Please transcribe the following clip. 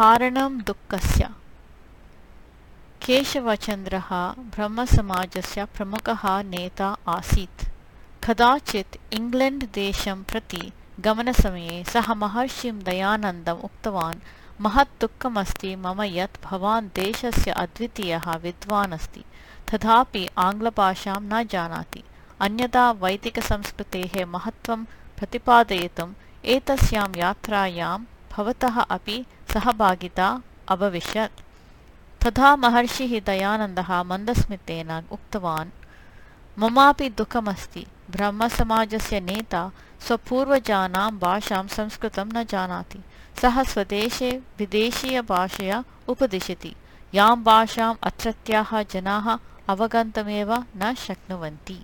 कारणं दुःखस्य। केशवचन्द्रः ब्रह्मसमाजस्य प्रमुखः नेता आसीत्। कदाचित् इङ्ग्लेण्ड् देशं प्रति गमनसमये सः महर्षिं दयानन्दम् उक्तवान् महत् दुःखमस्ति मम यत् भवान् देशस्य अद्वितीयः विद्वान् अस्ति तथापि आङ्ग्लभाषां न जानाति। अन्यथा वैदिकसंस्कृतेः महत्त्वं प्रतिपादयितुम् एतस्यां यात्रायां भवतः अपि सहभागिता अभविष्यत् तथा महर्षिः दयानन्दः मन्दस्मितेन उक्तवान् ममापि दुःखमस्ति ब्रह्मसमाजस्य नेता स्वपूर्वजानां भाषां संस्कृतं न जानाति सः स्वदेशे विदेशीयभाषया उपदिशति यां भाषाम् अत्रत्याः जनाः अवगन्तुमेव न शक्नुवन्ति